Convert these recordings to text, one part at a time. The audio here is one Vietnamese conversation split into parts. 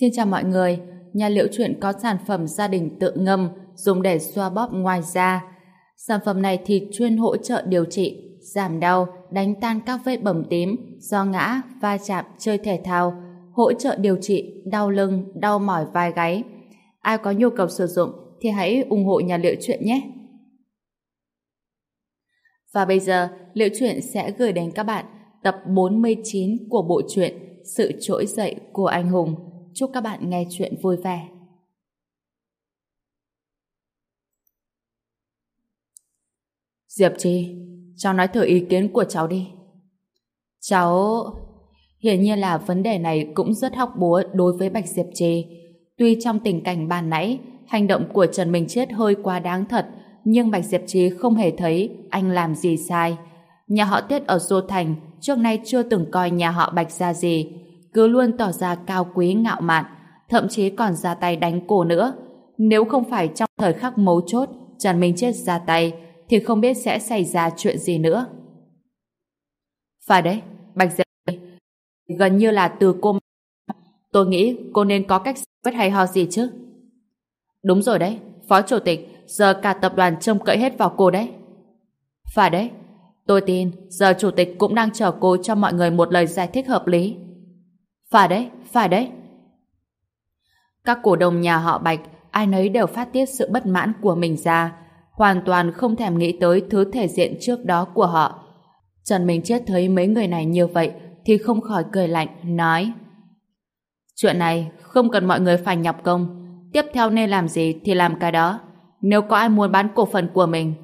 Xin chào mọi người, nhà liệu chuyện có sản phẩm gia đình tự ngâm dùng để xoa bóp ngoài da. Sản phẩm này thì chuyên hỗ trợ điều trị, giảm đau, đánh tan các vết bầm tím do ngã, va chạm, chơi thể thao, hỗ trợ điều trị đau lưng, đau mỏi vai gáy. Ai có nhu cầu sử dụng thì hãy ủng hộ nhà liệu chuyện nhé. Và bây giờ, liệu chuyện sẽ gửi đến các bạn tập 49 của bộ truyện Sự trỗi dậy của anh hùng. Chúc các bạn nghe chuyện vui vẻ. Diệp Trì, cháu nói thử ý kiến của cháu đi. Cháu... Hiển nhiên là vấn đề này cũng rất hóc búa đối với Bạch Diệp Trì. Tuy trong tình cảnh bàn nãy, hành động của Trần Minh Chết hơi quá đáng thật, nhưng Bạch Diệp Trì không hề thấy anh làm gì sai. Nhà họ Tết ở Dô Thành trước nay chưa từng coi nhà họ Bạch ra gì, cứ luôn tỏ ra cao quý ngạo mạn, thậm chí còn ra tay đánh cô nữa. Nếu không phải trong thời khắc mấu chốt, Trần Minh Chết ra tay, thì không biết sẽ xảy ra chuyện gì nữa. Phải đấy, Bạch Diệp gần như là từ cô tôi nghĩ cô nên có cách quyết hay ho gì chứ. Đúng rồi đấy, Phó Chủ tịch, giờ cả tập đoàn trông cậy hết vào cô đấy. Phải đấy, tôi tin giờ Chủ tịch cũng đang chờ cô cho mọi người một lời giải thích hợp lý. Phải đấy, phải đấy. Các cổ đông nhà họ Bạch, ai nấy đều phát tiết sự bất mãn của mình ra, hoàn toàn không thèm nghĩ tới thứ thể diện trước đó của họ. Trần Minh Chết thấy mấy người này như vậy thì không khỏi cười lạnh, nói Chuyện này không cần mọi người phải nhọc công, tiếp theo nên làm gì thì làm cái đó. Nếu có ai muốn bán cổ phần của mình,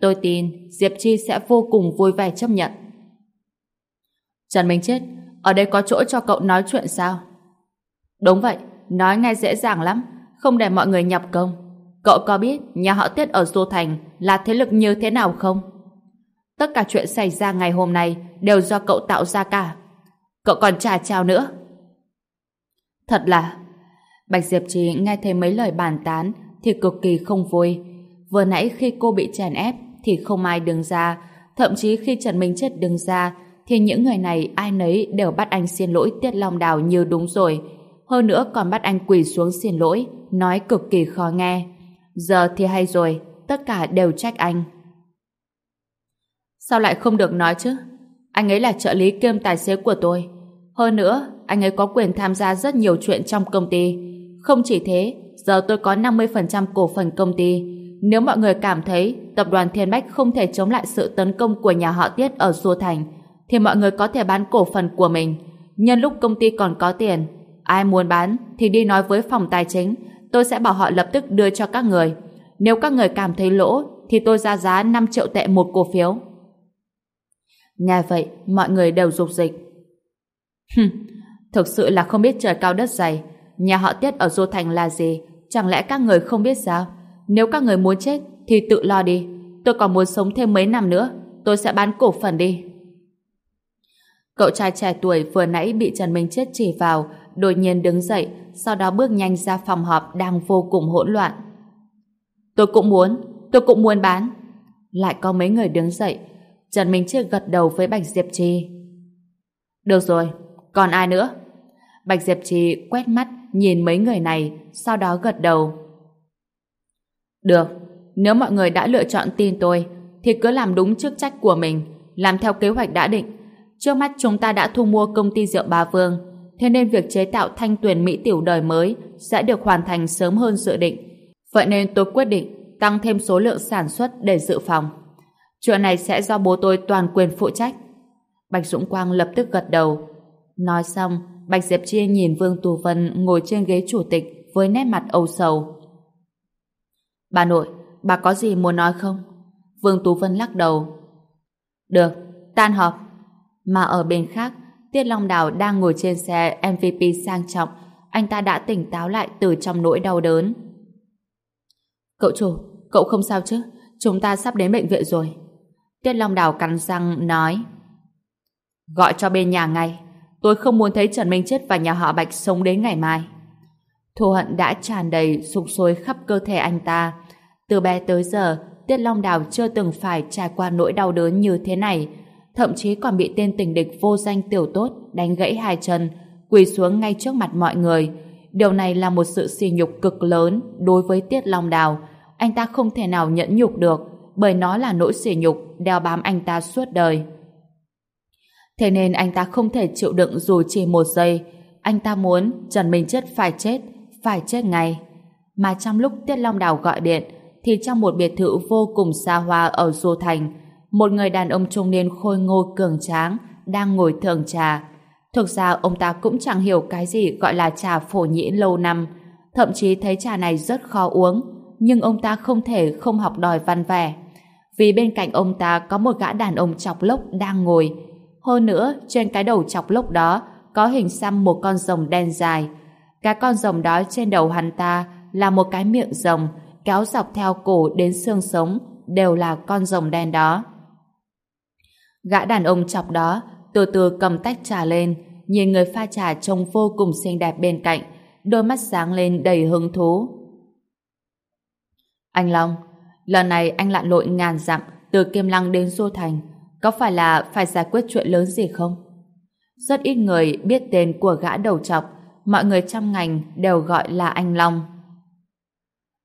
tôi tin Diệp Chi sẽ vô cùng vui vẻ chấp nhận. Trần Minh Chết, ở đây có chỗ cho cậu nói chuyện sao? Đúng vậy, nói nghe dễ dàng lắm, không để mọi người nhập công. Cậu có biết nhà họ Tiết ở Dô Thành là thế lực như thế nào không? Tất cả chuyện xảy ra ngày hôm nay đều do cậu tạo ra cả. Cậu còn trả trao nữa. Thật là... Bạch Diệp Trì nghe thấy mấy lời bàn tán thì cực kỳ không vui. Vừa nãy khi cô bị chèn ép thì không ai đứng ra. Thậm chí khi Trần Minh Chết đứng ra thì những người này ai nấy đều bắt anh xin lỗi Tiết Long Đào như đúng rồi. Hơn nữa còn bắt anh quỳ xuống xin lỗi, nói cực kỳ khó nghe. Giờ thì hay rồi, tất cả đều trách anh. Sao lại không được nói chứ? Anh ấy là trợ lý kiêm tài xế của tôi. Hơn nữa, anh ấy có quyền tham gia rất nhiều chuyện trong công ty. Không chỉ thế, giờ tôi có 50% cổ phần công ty. Nếu mọi người cảm thấy tập đoàn Thiên Bách không thể chống lại sự tấn công của nhà họ Tiết ở Xua Thành, thì mọi người có thể bán cổ phần của mình. Nhân lúc công ty còn có tiền, ai muốn bán thì đi nói với phòng tài chính, tôi sẽ bảo họ lập tức đưa cho các người. Nếu các người cảm thấy lỗ, thì tôi ra giá 5 triệu tệ một cổ phiếu. Nghe vậy, mọi người đều rục dịch. Hừm, thực sự là không biết trời cao đất dày. Nhà họ Tiết ở Du Thành là gì? Chẳng lẽ các người không biết sao? Nếu các người muốn chết, thì tự lo đi. Tôi còn muốn sống thêm mấy năm nữa. Tôi sẽ bán cổ phần đi. Cậu trai trẻ tuổi vừa nãy bị Trần Minh Chết chỉ vào, đột nhiên đứng dậy, sau đó bước nhanh ra phòng họp đang vô cùng hỗn loạn. Tôi cũng muốn, tôi cũng muốn bán. Lại có mấy người đứng dậy, Trần Minh Chết gật đầu với Bạch Diệp Trì. Được rồi, còn ai nữa? Bạch Diệp Trì quét mắt nhìn mấy người này, sau đó gật đầu. Được, nếu mọi người đã lựa chọn tin tôi, thì cứ làm đúng chức trách của mình, làm theo kế hoạch đã định. Trước mắt chúng ta đã thu mua công ty rượu Ba Vương, thế nên việc chế tạo thanh tuyển Mỹ tiểu đời mới sẽ được hoàn thành sớm hơn dự định. Vậy nên tôi quyết định tăng thêm số lượng sản xuất để dự phòng. Chuyện này sẽ do bố tôi toàn quyền phụ trách. Bạch Dũng Quang lập tức gật đầu. Nói xong, Bạch Diệp Chi nhìn Vương Tù Vân ngồi trên ghế chủ tịch với nét mặt âu sầu. Bà nội, bà có gì muốn nói không? Vương Tú Vân lắc đầu. Được, tan họp. Mà ở bên khác, Tiết Long Đào đang ngồi trên xe MVP sang trọng, anh ta đã tỉnh táo lại từ trong nỗi đau đớn. Cậu chủ, cậu không sao chứ? Chúng ta sắp đến bệnh viện rồi. Tiết Long Đào cắn răng nói Gọi cho bên nhà ngay Tôi không muốn thấy Trần Minh Chết và nhà họ Bạch sống đến ngày mai Thù hận đã tràn đầy sục sôi khắp cơ thể anh ta Từ bé tới giờ Tiết Long Đào chưa từng phải trải qua nỗi đau đớn như thế này Thậm chí còn bị tên tình địch vô danh tiểu tốt đánh gãy hai chân quỳ xuống ngay trước mặt mọi người Điều này là một sự sỉ nhục cực lớn đối với Tiết Long Đào. Anh ta không thể nào nhẫn nhục được, bởi nó là nỗi sỉ nhục đeo bám anh ta suốt đời. Thế nên anh ta không thể chịu đựng dù chỉ một giây. Anh ta muốn Trần Minh chất phải chết, phải chết ngay. Mà trong lúc Tiết Long Đào gọi điện, thì trong một biệt thự vô cùng xa hoa ở Du Thành, một người đàn ông trung niên khôi ngô cường tráng đang ngồi thưởng trà. Thực ra ông ta cũng chẳng hiểu cái gì gọi là trà phổ nhĩ lâu năm, thậm chí thấy trà này rất khó uống, nhưng ông ta không thể không học đòi văn vẻ. Vì bên cạnh ông ta có một gã đàn ông chọc lốc đang ngồi. Hơn nữa, trên cái đầu chọc lốc đó có hình xăm một con rồng đen dài. Cái con rồng đó trên đầu hắn ta là một cái miệng rồng kéo dọc theo cổ đến xương sống đều là con rồng đen đó. Gã đàn ông chọc đó từ từ cầm tách trà lên nhìn người pha trà trông vô cùng xinh đẹp bên cạnh đôi mắt sáng lên đầy hứng thú. Anh Long, lần này anh lặn lội ngàn dặm từ Kim Lăng đến Du Thành có phải là phải giải quyết chuyện lớn gì không? Rất ít người biết tên của gã đầu chọc mọi người trong ngành đều gọi là anh Long.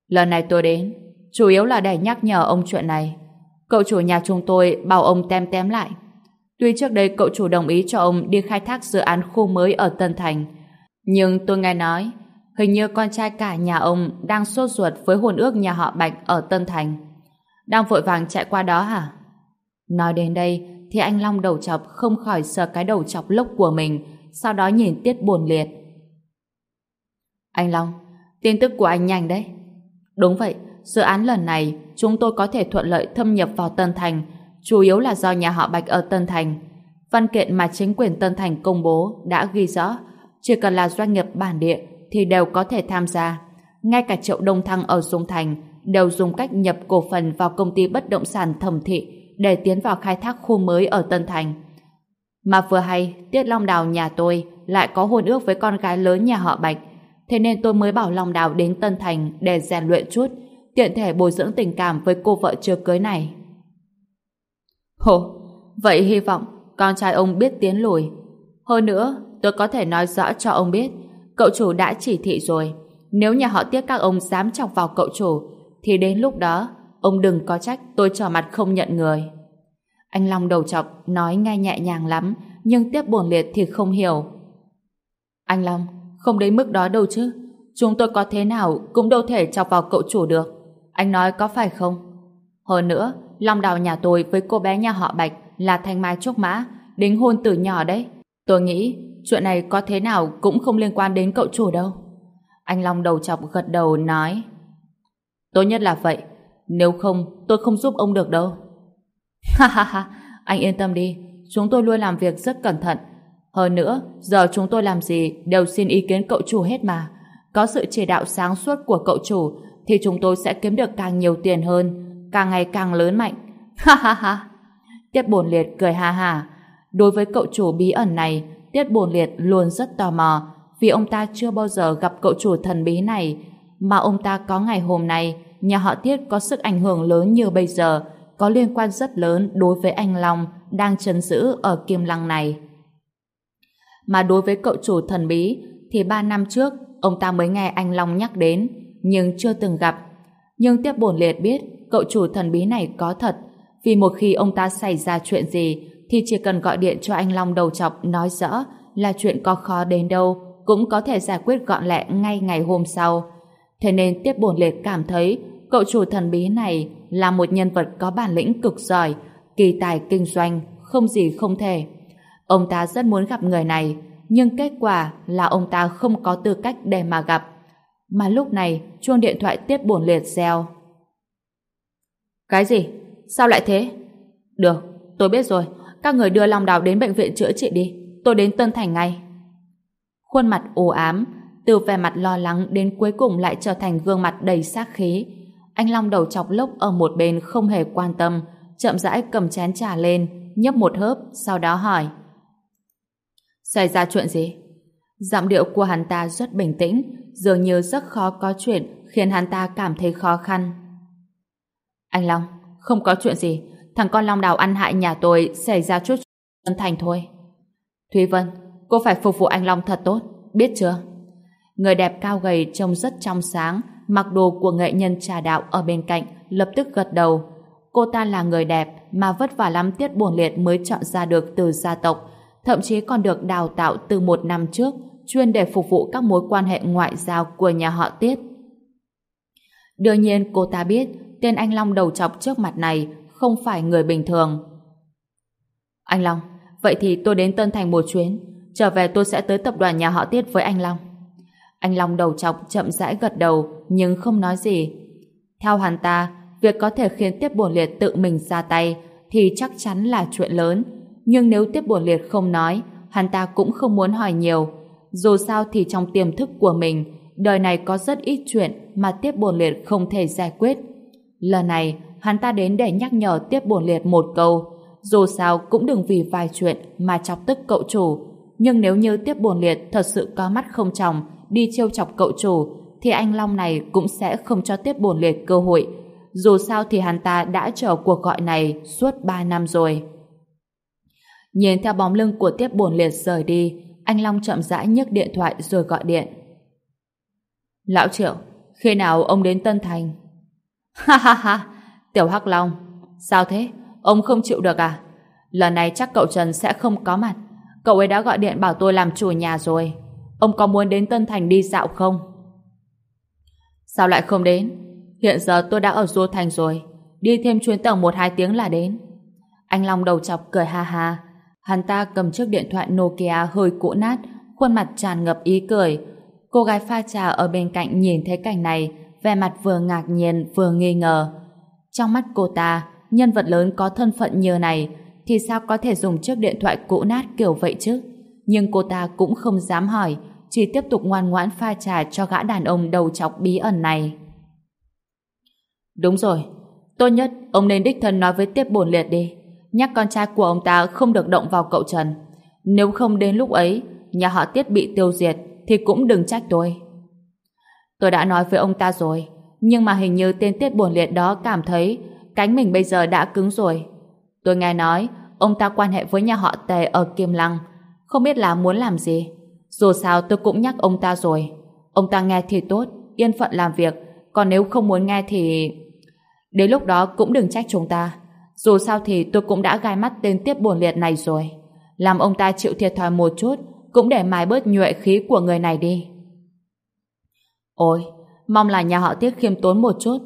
Lần này tôi đến, chủ yếu là để nhắc nhở ông chuyện này. Cậu chủ nhà chúng tôi bảo ông tem tém lại. Tuy trước đây cậu chủ đồng ý cho ông đi khai thác dự án khu mới ở Tân Thành, nhưng tôi nghe nói hình như con trai cả nhà ông đang sốt ruột với hôn ước nhà họ Bạch ở Tân Thành. Đang vội vàng chạy qua đó hả? Nói đến đây thì anh Long đầu chọc không khỏi sờ cái đầu chọc lốc của mình, sau đó nhìn Tiết buồn liệt. Anh Long, tin tức của anh nhanh đấy. Đúng vậy, dự án lần này chúng tôi có thể thuận lợi thâm nhập vào Tân Thành, chủ yếu là do nhà họ Bạch ở Tân Thành. Văn kiện mà chính quyền Tân Thành công bố đã ghi rõ, chỉ cần là doanh nghiệp bản địa thì đều có thể tham gia. Ngay cả Triệu Đông Thăng ở Dung Thành đều dùng cách nhập cổ phần vào công ty bất động sản thẩm thị để tiến vào khai thác khu mới ở Tân Thành. Mà vừa hay, Tiết Long Đào nhà tôi lại có hôn ước với con gái lớn nhà họ Bạch, thế nên tôi mới bảo Long Đào đến Tân Thành để rèn luyện chút, tiện thể bồi dưỡng tình cảm với cô vợ chưa cưới này. Hồ, vậy hy vọng con trai ông biết tiến lùi. Hơn nữa, tôi có thể nói rõ cho ông biết, cậu chủ đã chỉ thị rồi. Nếu nhà họ tiếc các ông dám chọc vào cậu chủ, thì đến lúc đó, ông đừng có trách tôi trở mặt không nhận người. Anh Long đầu chọc nói nghe nhẹ nhàng lắm, nhưng tiếp buồn liệt thì không hiểu. Anh Long, không đến mức đó đâu chứ. Chúng tôi có thế nào cũng đâu thể chọc vào cậu chủ được. Anh nói có phải không? Hơn nữa, Long đào nhà tôi với cô bé nhà họ Bạch là Thanh Mai Trúc Mã, đính hôn từ nhỏ đấy. Tôi nghĩ chuyện này có thế nào cũng không liên quan đến cậu chủ đâu. Anh Long đầu chọc gật đầu nói Tốt nhất là vậy. Nếu không, tôi không giúp ông được đâu. Ha ha ha, anh yên tâm đi. Chúng tôi luôn làm việc rất cẩn thận. Hơn nữa, giờ chúng tôi làm gì đều xin ý kiến cậu chủ hết mà. Có sự chỉ đạo sáng suốt của cậu chủ thì chúng tôi sẽ kiếm được càng nhiều tiền hơn, càng ngày càng lớn mạnh. Ha ha ha. Tiết Bồn liệt cười ha ha. Đối với cậu chủ bí ẩn này, Tiết Bồn liệt luôn rất tò mò vì ông ta chưa bao giờ gặp cậu chủ thần bí này mà ông ta có ngày hôm nay nhà họ Tiết có sức ảnh hưởng lớn như bây giờ có liên quan rất lớn đối với anh Long đang trấn giữ ở Kim Lăng này. Mà đối với cậu chủ thần bí thì ba năm trước ông ta mới nghe anh Long nhắc đến nhưng chưa từng gặp. Nhưng tiếp bổn liệt biết cậu chủ thần bí này có thật vì một khi ông ta xảy ra chuyện gì thì chỉ cần gọi điện cho anh Long đầu chọc nói rõ là chuyện có khó đến đâu cũng có thể giải quyết gọn lẹ ngay ngày hôm sau. Thế nên tiếp bổn liệt cảm thấy cậu chủ thần bí này là một nhân vật có bản lĩnh cực giỏi, kỳ tài kinh doanh, không gì không thể. Ông ta rất muốn gặp người này, nhưng kết quả là ông ta không có tư cách để mà gặp. Mà lúc này, chuông điện thoại tiếp buồn liệt reo. Cái gì? Sao lại thế? Được, tôi biết rồi. Các người đưa Long Đào đến bệnh viện chữa trị đi. Tôi đến Tân Thành ngay. Khuôn mặt u ám, từ vẻ mặt lo lắng đến cuối cùng lại trở thành gương mặt đầy sát khí. Anh Long đầu chọc lốc ở một bên không hề quan tâm, chậm rãi cầm chén trà lên, nhấp một hớp, sau đó hỏi. Xảy ra chuyện gì? Giọng điệu của hắn ta rất bình tĩnh, dường như rất khó có chuyện khiến hắn ta cảm thấy khó khăn. Anh Long, không có chuyện gì. Thằng con Long Đào ăn hại nhà tôi xảy ra chút ân thành thôi. Thúy Vân, cô phải phục vụ anh Long thật tốt, biết chưa? Người đẹp cao gầy trông rất trong sáng, mặc đồ của nghệ nhân trà đạo ở bên cạnh, lập tức gật đầu. Cô ta là người đẹp mà vất vả lắm tiết buồn liệt mới chọn ra được từ gia tộc, thậm chí còn được đào tạo từ một năm trước, chuyên để phục vụ các mối quan hệ ngoại giao của nhà họ tiết. Đương nhiên cô ta biết tên anh Long đầu chọc trước mặt này không phải người bình thường. Anh Long, vậy thì tôi đến Tân Thành một chuyến, trở về tôi sẽ tới tập đoàn nhà họ Tiết với anh Long. Anh Long đầu chọc chậm rãi gật đầu nhưng không nói gì. Theo hắn ta, việc có thể khiến Tiết Bổn Liệt tự mình ra tay thì chắc chắn là chuyện lớn. Nhưng nếu Tiết Bổn Liệt không nói, hắn ta cũng không muốn hỏi nhiều. Dù sao thì trong tiềm thức của mình, đời này có rất ít chuyện mà Tiết Bồn Liệt không thể giải quyết. Lần này, hắn ta đến để nhắc nhở Tiết Bồn Liệt một câu. Dù sao cũng đừng vì vài chuyện mà chọc tức cậu chủ. Nhưng nếu như Tiết Bồn Liệt thật sự có mắt không tròng, đi trêu chọc cậu chủ thì anh Long này cũng sẽ không cho tiếp Bồn liệt cơ hội. Dù sao thì hắn ta đã chờ cuộc gọi này suốt 3 năm rồi. Nhìn theo bóng lưng của tiếp Bồn liệt rời đi, anh Long chậm rãi nhấc điện thoại rồi gọi điện. Lão Triệu, khi nào ông đến Tân Thành? Ha ha ha, Tiểu Hắc Long, sao thế? Ông không chịu được à? Lần này chắc cậu Trần sẽ không có mặt. Cậu ấy đã gọi điện bảo tôi làm chủ nhà rồi. Ông có muốn đến Tân Thành đi dạo không? Sao lại không đến? Hiện giờ tôi đã ở Du Thành rồi. Đi thêm chuyến tàu một hai tiếng là đến. Anh Long đầu chọc cười ha ha. Hắn ta cầm chiếc điện thoại Nokia hơi cũ nát, khuôn mặt tràn ngập ý cười. Cô gái pha trà ở bên cạnh nhìn thấy cảnh này, vẻ mặt vừa ngạc nhiên vừa nghi ngờ. Trong mắt cô ta, nhân vật lớn có thân phận như này, thì sao có thể dùng chiếc điện thoại cũ nát kiểu vậy chứ? Nhưng cô ta cũng không dám hỏi, chỉ tiếp tục ngoan ngoãn pha trà cho gã đàn ông đầu chọc bí ẩn này. Đúng rồi, tốt nhất ông nên đích thân nói với tiếp bổn liệt đi, nhắc con trai của ông ta không được động vào cậu Trần. Nếu không đến lúc ấy, nhà họ tiết bị tiêu diệt, thì cũng đừng trách tôi. Tôi đã nói với ông ta rồi, nhưng mà hình như tên tiết buồn liệt đó cảm thấy cánh mình bây giờ đã cứng rồi. Tôi nghe nói, ông ta quan hệ với nhà họ tề ở Kim Lăng, không biết là muốn làm gì. Dù sao tôi cũng nhắc ông ta rồi. Ông ta nghe thì tốt, yên phận làm việc. Còn nếu không muốn nghe thì... Đến lúc đó cũng đừng trách chúng ta. Dù sao thì tôi cũng đã gai mắt tên tiếp buồn liệt này rồi. Làm ông ta chịu thiệt thòi một chút, cũng để mài bớt nhuệ khí của người này đi. Ôi, mong là nhà họ Tiết khiêm tốn một chút.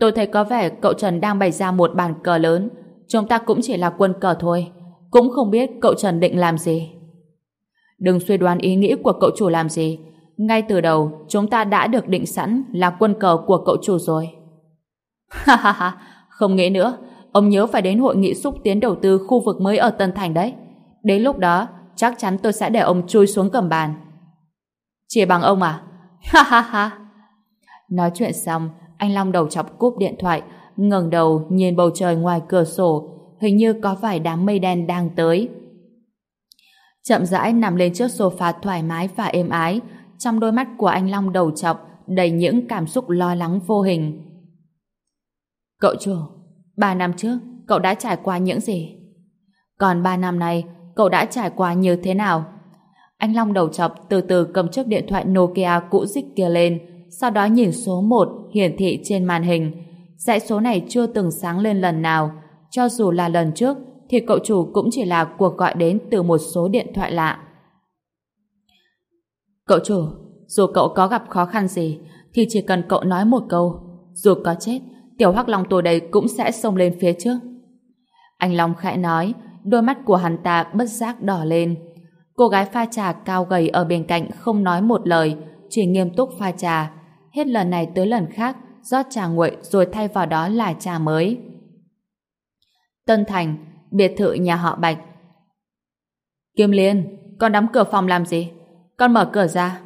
Tôi thấy có vẻ cậu Trần đang bày ra một bàn cờ lớn. Chúng ta cũng chỉ là quân cờ thôi. Cũng không biết cậu Trần định làm gì. Đừng suy đoán ý nghĩ của cậu chủ làm gì. Ngay từ đầu, chúng ta đã được định sẵn là quân cờ của cậu chủ rồi. Ha ha ha, không nghĩ nữa. Ông nhớ phải đến hội nghị xúc tiến đầu tư khu vực mới ở Tân Thành đấy. Đến lúc đó, chắc chắn tôi sẽ để ông chui xuống cầm bàn. Chỉ bằng ông à? Ha ha ha. Nói chuyện xong, anh Long đầu chọc cúp điện thoại, ngẩng đầu nhìn bầu trời ngoài cửa sổ, hình như có vài đám mây đen đang tới chậm rãi nằm lên chiếc sofa thoải mái và êm ái, trong đôi mắt của anh Long đầu chọc đầy những cảm xúc lo lắng vô hình. Cậu chủ, ba năm trước, cậu đã trải qua những gì? Còn ba năm nay, cậu đã trải qua như thế nào? Anh Long đầu chọc từ từ cầm chiếc điện thoại Nokia cũ dích kia lên, sau đó nhìn số 1 hiển thị trên màn hình. Dãy số này chưa từng sáng lên lần nào, cho dù là lần trước thì cậu chủ cũng chỉ là cuộc gọi đến từ một số điện thoại lạ. Cậu chủ, dù cậu có gặp khó khăn gì, thì chỉ cần cậu nói một câu, dù có chết, tiểu hắc long tôi đây cũng sẽ xông lên phía trước. Anh Long khẽ nói, đôi mắt của hắn ta bất giác đỏ lên. Cô gái pha trà cao gầy ở bên cạnh không nói một lời, chỉ nghiêm túc pha trà. Hết lần này tới lần khác, rót trà nguội rồi thay vào đó là trà mới. Tân Thành, biệt thự nhà họ Bạch. Kim Liên, con đóng cửa phòng làm gì? Con mở cửa ra.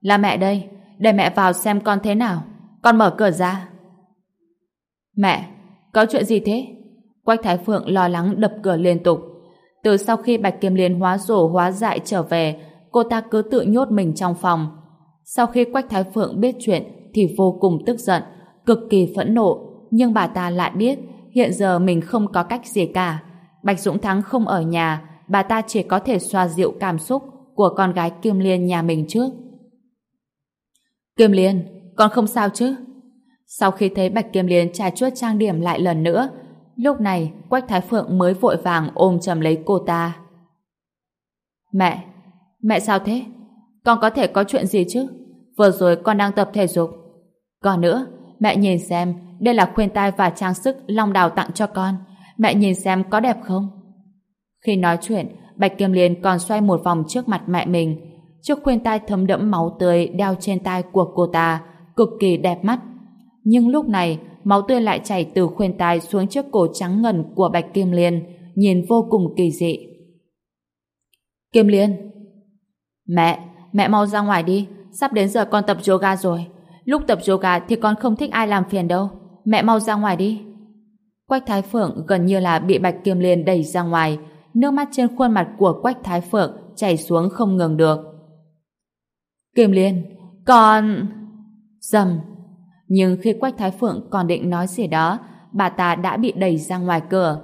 Là mẹ đây, để mẹ vào xem con thế nào. Con mở cửa ra. Mẹ, có chuyện gì thế? Quách Thái Phượng lo lắng đập cửa liên tục. Từ sau khi Bạch Kim Liên hóa rổ hóa dại trở về, cô ta cứ tự nhốt mình trong phòng. Sau khi Quách Thái Phượng biết chuyện thì vô cùng tức giận, cực kỳ phẫn nộ, nhưng bà ta lại biết hiện giờ mình không có cách gì cả. Bạch Dũng Thắng không ở nhà, bà ta chỉ có thể xoa dịu cảm xúc của con gái Kim Liên nhà mình trước. Kim Liên, con không sao chứ? Sau khi thấy Bạch Kim Liên trà chuốt trang điểm lại lần nữa, lúc này Quách Thái Phượng mới vội vàng ôm chầm lấy cô ta. Mẹ, mẹ sao thế? Con có thể có chuyện gì chứ? Vừa rồi con đang tập thể dục. Còn nữa, mẹ nhìn xem, đây là khuyên tai và trang sức Long Đào tặng cho con. Mẹ nhìn xem có đẹp không? Khi nói chuyện, Bạch Kim Liên còn xoay một vòng trước mặt mẹ mình. Chiếc khuyên tai thấm đẫm máu tươi đeo trên tai của cô ta, cực kỳ đẹp mắt. Nhưng lúc này, máu tươi lại chảy từ khuyên tai xuống trước cổ trắng ngần của Bạch Kim Liên, nhìn vô cùng kỳ dị. Kim Liên Mẹ, mẹ mau ra ngoài đi, sắp đến giờ con tập yoga rồi. Lúc tập yoga thì con không thích ai làm phiền đâu. Mẹ mau ra ngoài đi. Quách Thái Phượng gần như là bị Bạch Kim Liên đẩy ra ngoài, nước mắt trên khuôn mặt của Quách Thái Phượng chảy xuống không ngừng được. Kim Liên, con... Dầm. Nhưng khi Quách Thái Phượng còn định nói gì đó, bà ta đã bị đẩy ra ngoài cửa.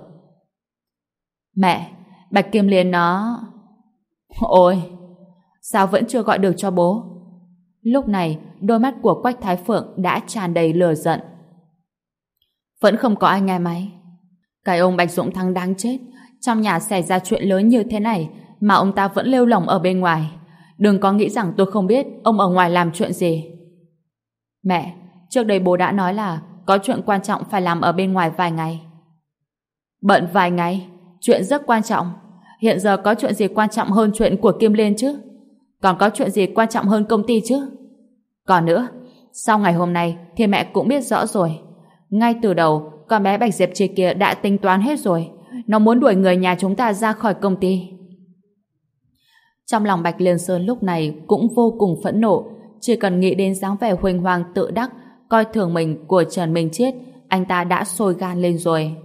Mẹ, Bạch Kim Liên nó... Ôi, sao vẫn chưa gọi được cho bố? Lúc này, đôi mắt của Quách Thái Phượng đã tràn đầy lửa giận. Vẫn không có ai nghe máy. Cái ông Bạch Dũng Thắng đáng chết. Trong nhà xảy ra chuyện lớn như thế này mà ông ta vẫn lêu lỏng ở bên ngoài. Đừng có nghĩ rằng tôi không biết ông ở ngoài làm chuyện gì. Mẹ, trước đây bố đã nói là có chuyện quan trọng phải làm ở bên ngoài vài ngày. Bận vài ngày, chuyện rất quan trọng. Hiện giờ có chuyện gì quan trọng hơn chuyện của Kim Liên chứ? Còn có chuyện gì quan trọng hơn công ty chứ? Còn nữa, sau ngày hôm nay thì mẹ cũng biết rõ rồi. Ngay từ đầu, con bé Bạch Diệp Trì kia đã tính toán hết rồi. Nó muốn đuổi người nhà chúng ta ra khỏi công ty. Trong lòng Bạch Liên Sơn lúc này cũng vô cùng phẫn nộ. Chỉ cần nghĩ đến dáng vẻ huỳnh hoàng tự đắc, coi thường mình của Trần Minh Chiết, anh ta đã sôi gan lên rồi.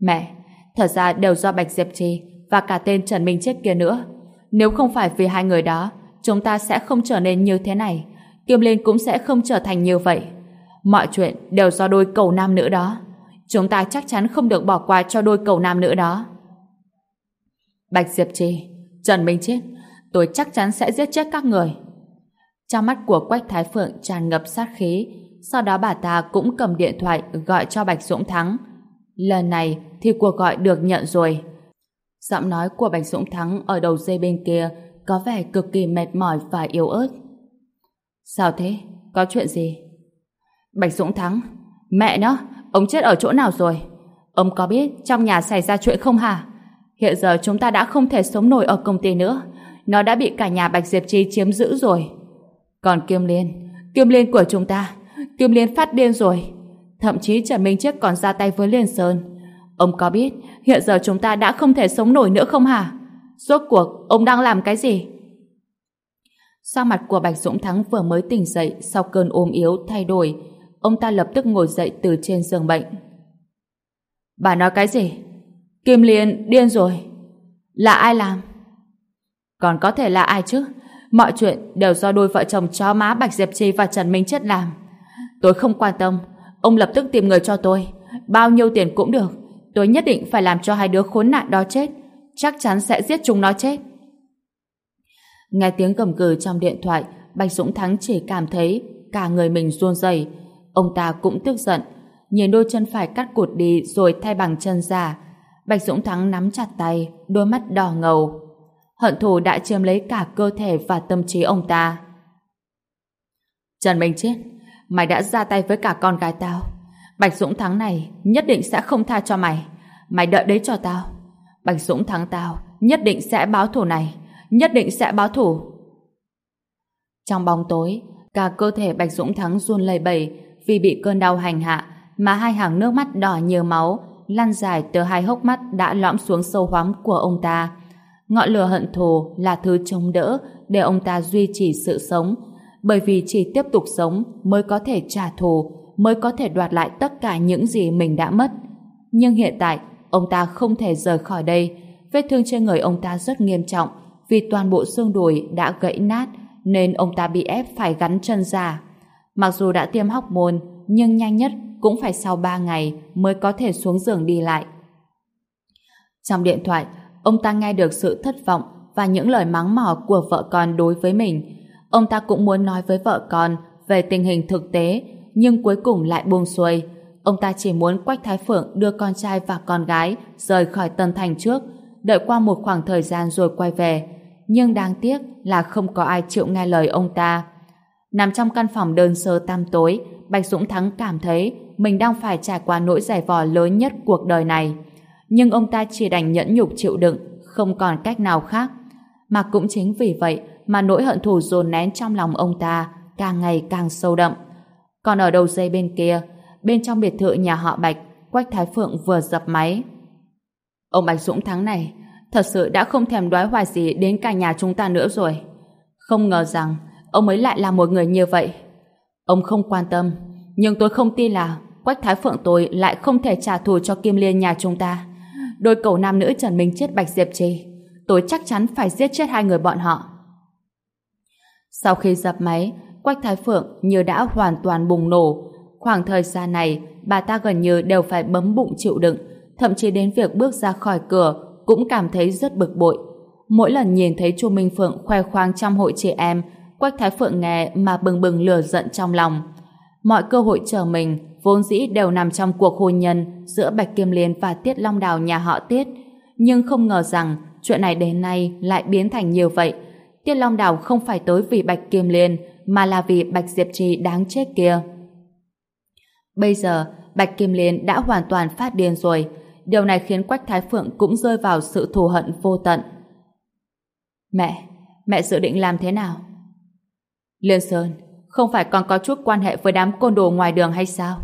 Mẹ, thật ra đều do Bạch Diệp Trì và cả tên Trần Minh Chiết kia nữa. Nếu không phải vì hai người đó, chúng ta sẽ không trở nên như thế này. Kim Liên cũng sẽ không trở thành như vậy. Mọi chuyện đều do đôi cầu nam nữ đó. Chúng ta chắc chắn không được bỏ qua cho đôi cầu nam nữ đó. Bạch Diệp Trì, Trần Minh Chiết, tôi chắc chắn sẽ giết chết các người. Trong mắt của Quách Thái Phượng tràn ngập sát khí, sau đó bà ta cũng cầm điện thoại gọi cho Bạch Dũng Thắng. Lần này thì cuộc gọi được nhận rồi. Giọng nói của Bạch Dũng Thắng ở đầu dây bên kia có vẻ cực kỳ mệt mỏi và yếu ớt. Sao thế? Có chuyện gì? Bạch Dũng Thắng, mẹ nó, ông chết ở chỗ nào rồi? Ông có biết trong nhà xảy ra chuyện không hả? Hiện giờ chúng ta đã không thể sống nổi ở công ty nữa. Nó đã bị cả nhà Bạch Diệp Chi chiếm giữ rồi. Còn Kim Liên, Kim Liên của chúng ta, Kim Liên phát điên rồi. Thậm chí Trần Minh Chiếc còn ra tay với Liên Sơn. Ông có biết hiện giờ chúng ta đã không thể sống nổi nữa không hả? Rốt cuộc, ông đang làm cái gì? Sao mặt của Bạch Dũng Thắng vừa mới tỉnh dậy sau cơn ôm yếu thay đổi, ông ta lập tức ngồi dậy từ trên giường bệnh. Bà nói cái gì? Kim Liên điên rồi. Là ai làm? Còn có thể là ai chứ? Mọi chuyện đều do đôi vợ chồng chó má Bạch Diệp Chi và Trần Minh Chết làm. Tôi không quan tâm. Ông lập tức tìm người cho tôi. Bao nhiêu tiền cũng được. Tôi nhất định phải làm cho hai đứa khốn nạn đó chết. Chắc chắn sẽ giết chúng nó chết. Nghe tiếng cầm cừ trong điện thoại, Bạch Dũng Thắng chỉ cảm thấy cả người mình run rẩy. Ông ta cũng tức giận, nhìn đôi chân phải cắt cụt đi rồi thay bằng chân giả. Bạch Dũng Thắng nắm chặt tay, đôi mắt đỏ ngầu. Hận thù đã chiếm lấy cả cơ thể và tâm trí ông ta. Trần Minh Chết, mày đã ra tay với cả con gái tao. Bạch Dũng Thắng này nhất định sẽ không tha cho mày. Mày đợi đấy cho tao. Bạch Dũng Thắng tao nhất định sẽ báo thù này. Nhất định sẽ báo thù. Trong bóng tối, cả cơ thể Bạch Dũng Thắng run lẩy bẩy vì bị cơn đau hành hạ mà hai hàng nước mắt đỏ như máu lăn dài từ hai hốc mắt đã lõm xuống sâu hoắm của ông ta. Ngọn lửa hận thù là thứ chống đỡ để ông ta duy trì sự sống bởi vì chỉ tiếp tục sống mới có thể trả thù mới có thể đoạt lại tất cả những gì mình đã mất. Nhưng hiện tại, ông ta không thể rời khỏi đây. Vết thương trên người ông ta rất nghiêm trọng vì toàn bộ xương đùi đã gãy nát nên ông ta bị ép phải gắn chân giả. Mặc dù đã tiêm hóc môn nhưng nhanh nhất cũng phải sau 3 ngày mới có thể xuống giường đi lại. Trong điện thoại, ông ta nghe được sự thất vọng và những lời mắng mỏ của vợ con đối với mình. Ông ta cũng muốn nói với vợ con về tình hình thực tế, nhưng cuối cùng lại buông xuôi. Ông ta chỉ muốn Quách Thái Phượng đưa con trai và con gái rời khỏi Tân Thành trước, đợi qua một khoảng thời gian rồi quay về. Nhưng đáng tiếc là không có ai chịu nghe lời ông ta. Nằm trong căn phòng đơn sơ tăm tối, Bạch Dũng Thắng cảm thấy mình đang phải trải qua nỗi giải vò lớn nhất cuộc đời này. Nhưng ông ta chỉ đành nhẫn nhục chịu đựng, không còn cách nào khác. Mà cũng chính vì vậy mà nỗi hận thù dồn nén trong lòng ông ta càng ngày càng sâu đậm. Còn ở đầu dây bên kia, bên trong biệt thự nhà họ Bạch, Quách Thái Phượng vừa dập máy. Ông Bạch Dũng Thắng này thật sự đã không thèm đoái hoài gì đến cả nhà chúng ta nữa rồi. Không ngờ rằng ông ấy lại là một người như vậy. Ông không quan tâm, nhưng tôi không tin là Quách Thái Phượng tôi lại không thể trả thù cho Kim Liên nhà chúng ta. Đôi cầu nam nữ Trần Minh chết Bạch Diệp Trì, tôi chắc chắn phải giết chết hai người bọn họ. Sau khi dập máy, Quách Thái Phượng như đã hoàn toàn bùng nổ. Khoảng thời gian này, bà ta gần như đều phải bấm bụng chịu đựng, thậm chí đến việc bước ra khỏi cửa cũng cảm thấy rất bực bội. Mỗi lần nhìn thấy Chu Minh Phượng khoe khoang trong hội chị em, Quách Thái Phượng nghe mà bừng bừng lửa giận trong lòng. Mọi cơ hội chờ mình vốn dĩ đều nằm trong cuộc hôn nhân giữa Bạch Kim Liên và Tiết Long Đào nhà họ Tiết. Nhưng không ngờ rằng chuyện này đến nay lại biến thành như vậy. Tiết Long Đào không phải tới vì Bạch Kim Liên mà là vì Bạch Diệp Trì đáng chết kia. Bây giờ, Bạch Kim Liên đã hoàn toàn phát điên rồi. Điều này khiến Quách Thái Phượng cũng rơi vào sự thù hận vô tận. Mẹ, mẹ dự định làm thế nào? Liên Sơn, không phải còn có chút quan hệ với đám côn đồ ngoài đường hay sao?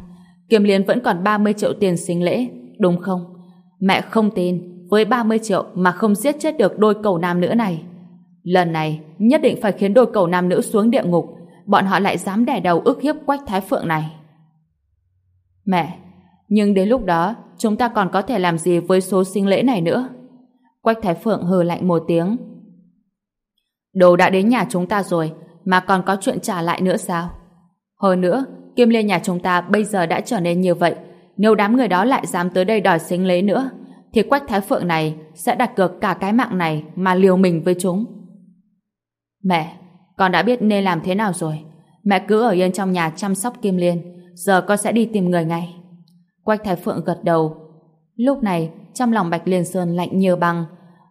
Kim Liên vẫn còn 30 triệu tiền sinh lễ, đúng không? Mẹ không tin, với 30 triệu mà không giết chết được đôi cầu nam nữ này. Lần này, nhất định phải khiến đôi cầu nam nữ xuống địa ngục, bọn họ lại dám đè đầu ức hiếp Quách Thái Phượng này. Mẹ, nhưng đến lúc đó, chúng ta còn có thể làm gì với số sinh lễ này nữa? Quách Thái Phượng hừ lạnh một tiếng. Đồ đã đến nhà chúng ta rồi, mà còn có chuyện trả lại nữa sao? Hơn nữa, Kim Liên nhà chúng ta bây giờ đã trở nên như vậy. Nếu đám người đó lại dám tới đây đòi xính lễ nữa, thì Quách Thái Phượng này sẽ đặt cược cả cái mạng này mà liều mình với chúng. Mẹ, con đã biết nên làm thế nào rồi. Mẹ cứ ở yên trong nhà chăm sóc Kim Liên, giờ con sẽ đi tìm người ngay. Quách Thái Phượng gật đầu. Lúc này, trong lòng Bạch Liên Sơn lạnh như băng.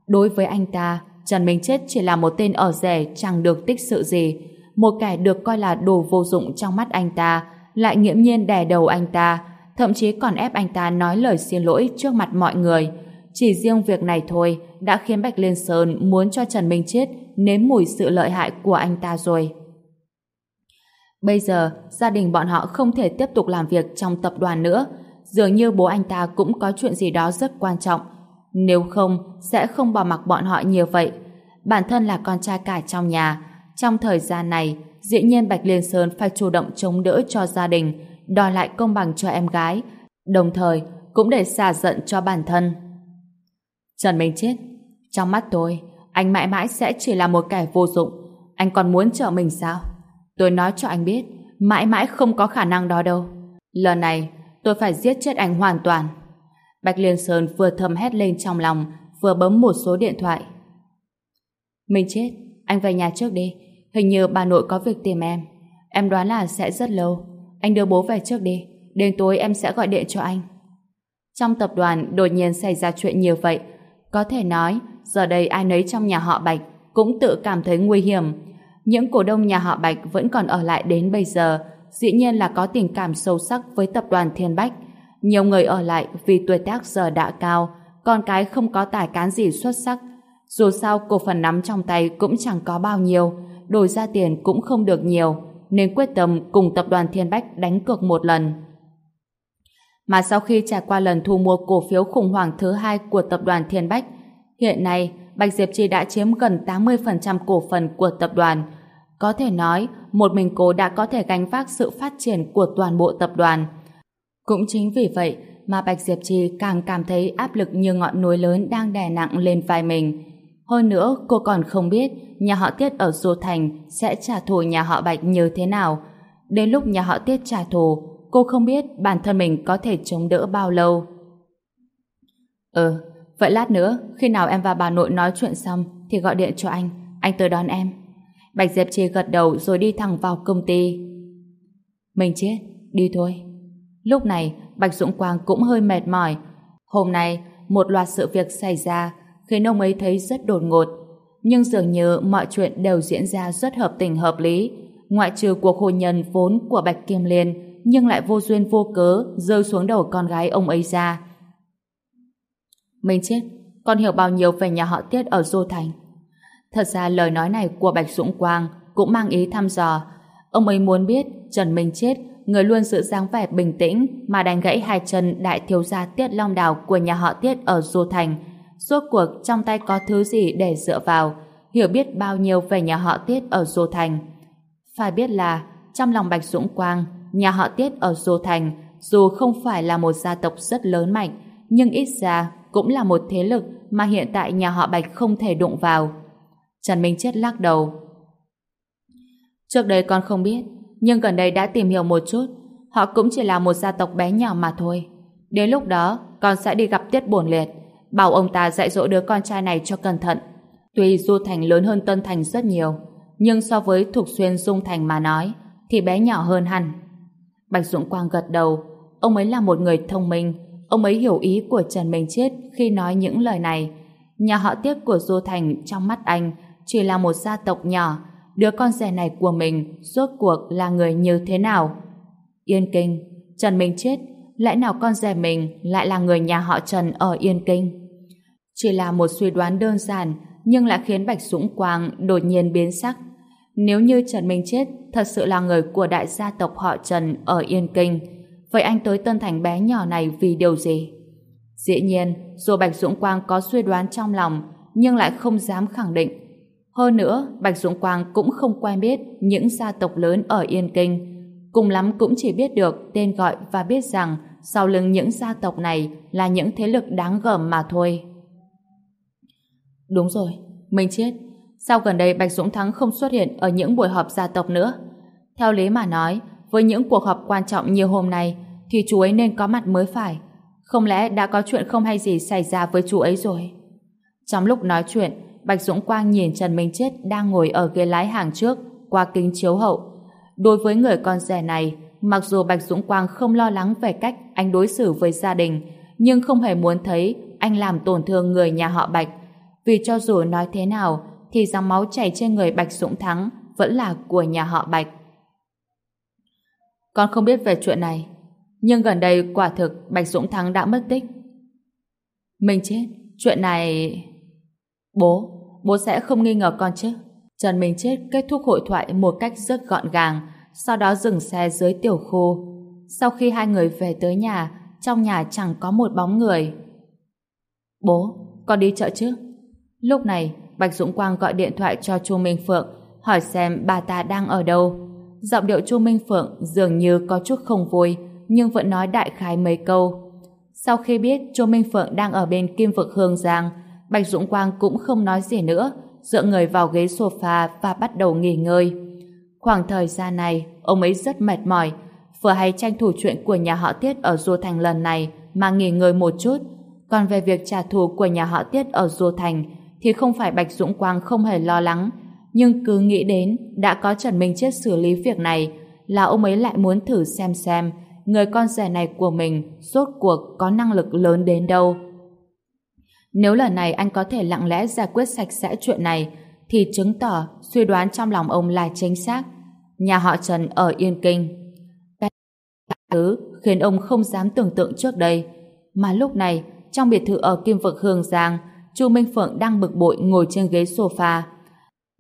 Đối với anh ta, Trần Minh Chết chỉ là một tên ở rẻ chẳng được tích sự gì. Một kẻ được coi là đồ vô dụng trong mắt anh ta, lại nghiễm nhiên đè đầu anh ta, thậm chí còn ép anh ta nói lời xin lỗi trước mặt mọi người. Chỉ riêng việc này thôi đã khiến Bạch Liên Sơn muốn cho Trần Minh Chết nếm mùi sự lợi hại của anh ta rồi. Bây giờ, gia đình bọn họ không thể tiếp tục làm việc trong tập đoàn nữa. Dường như bố anh ta cũng có chuyện gì đó rất quan trọng. Nếu không, sẽ không bỏ mặc bọn họ như vậy. Bản thân là con trai cả trong nhà. Trong thời gian này, dĩ nhiên Bạch Liên Sơn phải chủ động chống đỡ cho gia đình, đòi lại công bằng cho em gái, đồng thời cũng để xả giận cho bản thân. Trần Minh Chết, trong mắt tôi, anh mãi mãi sẽ chỉ là một kẻ vô dụng. Anh còn muốn trợ mình sao? Tôi nói cho anh biết, mãi mãi không có khả năng đó đâu. Lần này, tôi phải giết chết anh hoàn toàn. Bạch Liên Sơn vừa thầm hét lên trong lòng, vừa bấm một số điện thoại. Mình chết, anh về nhà trước đi. Hình như bà nội có việc tìm em. Em đoán là sẽ rất lâu. Anh đưa bố về trước đi. Đến tối em sẽ gọi điện cho anh. Trong tập đoàn đột nhiên xảy ra chuyện nhiều vậy. Có thể nói, giờ đây ai nấy trong nhà họ Bạch cũng tự cảm thấy nguy hiểm. Những cổ đông nhà họ Bạch vẫn còn ở lại đến bây giờ, dĩ nhiên là có tình cảm sâu sắc với tập đoàn Thiên Bách. Nhiều người ở lại vì tuổi tác giờ đã cao, con cái không có tài cán gì xuất sắc. Dù sao cổ phần nắm trong tay cũng chẳng có bao nhiêu, đổi ra tiền cũng không được nhiều, nên quyết tâm cùng tập đoàn Thiên Bách đánh cược một lần. Mà sau khi trải qua lần thu mua cổ phiếu khủng hoảng thứ hai của tập đoàn Thiên Bách, hiện nay Bạch Diệp Trì đã chiếm gần 80% cổ phần của tập đoàn. Có thể nói, một mình cô đã có thể gánh vác sự phát triển của toàn bộ tập đoàn. Cũng chính vì vậy mà Bạch Diệp Trì càng cảm thấy áp lực như ngọn núi lớn đang đè nặng lên vai mình. Hơn nữa, cô còn không biết nhà họ Tiết ở Du Thành sẽ trả thù nhà họ Bạch như thế nào. Đến lúc nhà họ Tiết trả thù, cô không biết bản thân mình có thể chống đỡ bao lâu. Ừ, vậy lát nữa, khi nào em và bà nội nói chuyện xong thì gọi điện cho anh, anh tới đón em. Bạch Diệp Trì gật đầu rồi đi thẳng vào công ty. Mình chết, đi thôi. Lúc này, Bạch Dũng Quang cũng hơi mệt mỏi. Hôm nay, một loạt sự việc xảy ra khiến ông ấy thấy rất đột ngột. Nhưng dường như mọi chuyện đều diễn ra rất hợp tình hợp lý. Ngoại trừ cuộc hôn nhân vốn của Bạch Kim Liên nhưng lại vô duyên vô cớ rơi xuống đầu con gái ông ấy ra. Mình chết, con hiểu bao nhiêu về nhà họ Tiết ở Dô Thành. Thật ra lời nói này của Bạch Dũng Quang cũng mang ý thăm dò. Ông ấy muốn biết Trần Minh Chết, người luôn giữ dáng vẻ bình tĩnh mà đánh gãy hai chân đại thiếu gia Tiết Long Đào của nhà họ Tiết ở Du Thành. Suốt cuộc trong tay có thứ gì để dựa vào, hiểu biết bao nhiêu về nhà họ Tiết ở Dô Thành. Phải biết là trong lòng Bạch Dũng Quang, nhà họ Tiết ở Dô Thành dù không phải là một gia tộc rất lớn mạnh, nhưng ít ra cũng là một thế lực mà hiện tại nhà họ Bạch không thể đụng vào. Trần Minh Chết lắc đầu. Trước đây con không biết, nhưng gần đây đã tìm hiểu một chút. Họ cũng chỉ là một gia tộc bé nhỏ mà thôi. Đến lúc đó, con sẽ đi gặp Tiết Bổn Liệt, bảo ông ta dạy dỗ đứa con trai này cho cẩn thận. Tuy Du Thành lớn hơn Tân Thành rất nhiều, nhưng so với Thục Xuyên Dung Thành mà nói, thì bé nhỏ hơn hẳn. Bạch Dũng Quang gật đầu, ông ấy là một người thông minh, ông ấy hiểu ý của Trần Minh Chết khi nói những lời này. Nhà họ tiếp của Du Thành trong mắt anh chỉ là một gia tộc nhỏ, đứa con rể này của mình rốt cuộc là người như thế nào? Yên Kinh, Trần Minh chết, lẽ nào con rể mình lại là người nhà họ Trần ở Yên Kinh? Chỉ là một suy đoán đơn giản, nhưng lại khiến Bạch Dũng Quang đột nhiên biến sắc. Nếu như Trần Minh chết thật sự là người của đại gia tộc họ Trần ở Yên Kinh, vậy anh tới Tân Thành bé nhỏ này vì điều gì? Dĩ nhiên, dù Bạch Dũng Quang có suy đoán trong lòng, nhưng lại không dám khẳng định hơn nữa, Bạch Dũng Quang cũng không quen biết những gia tộc lớn ở Yên Kinh. Cùng lắm cũng chỉ biết được tên gọi và biết rằng sau lưng những gia tộc này là những thế lực đáng gờm mà thôi. Đúng rồi, mình chết. Sao gần đây Bạch Dũng Thắng không xuất hiện ở những buổi họp gia tộc nữa? Theo lý mà nói, với những cuộc họp quan trọng như hôm nay, thì chú ấy nên có mặt mới phải. Không lẽ đã có chuyện không hay gì xảy ra với chú ấy rồi? Trong lúc nói chuyện, Bạch Dũng Quang nhìn Trần Minh Chết đang ngồi ở ghế lái hàng trước qua kính chiếu hậu. Đối với người con rể này, mặc dù Bạch Dũng Quang không lo lắng về cách anh đối xử với gia đình, nhưng không hề muốn thấy anh làm tổn thương người nhà họ Bạch. Vì cho dù nói thế nào, thì dòng máu chảy trên người Bạch Dũng Thắng vẫn là của nhà họ Bạch. Con không biết về chuyện này, nhưng gần đây quả thực Bạch Dũng Thắng đã mất tích. Mình chết, chuyện này... Bố, bố sẽ không nghi ngờ con chứ. Trần Minh Chết kết thúc hội thoại một cách rất gọn gàng, sau đó dừng xe dưới tiểu khu. Sau khi hai người về tới nhà, trong nhà chẳng có một bóng người. Bố, con đi chợ chứ? Lúc này, Bạch Dũng Quang gọi điện thoại cho Chu Minh Phượng, hỏi xem bà ta đang ở đâu. Giọng điệu Chu Minh Phượng dường như có chút không vui, nhưng vẫn nói đại khái mấy câu. Sau khi biết Chu Minh Phượng đang ở bên Kim Vực Hương Giang, Bạch Dũng Quang cũng không nói gì nữa, dựa người vào ghế sofa và bắt đầu nghỉ ngơi. Khoảng thời gian này, ông ấy rất mệt mỏi, vừa hay tranh thủ chuyện của nhà họ Tiết ở Du Thành lần này mà nghỉ ngơi một chút. Còn về việc trả thù của nhà họ Tiết ở Du Thành thì không phải Bạch Dũng Quang không hề lo lắng, nhưng cứ nghĩ đến đã có Trần Minh Chết xử lý việc này là ông ấy lại muốn thử xem xem người con rể này của mình rốt cuộc có năng lực lớn đến đâu. Nếu lần này anh có thể lặng lẽ giải quyết sạch sẽ chuyện này, thì chứng tỏ suy đoán trong lòng ông là chính xác. Nhà họ Trần ở Yên Kinh. Cái thứ khiến ông không dám tưởng tượng trước đây. Mà lúc này, trong biệt thự ở Kim Vực Hương Giang, Chu Minh Phượng đang bực bội ngồi trên ghế sofa.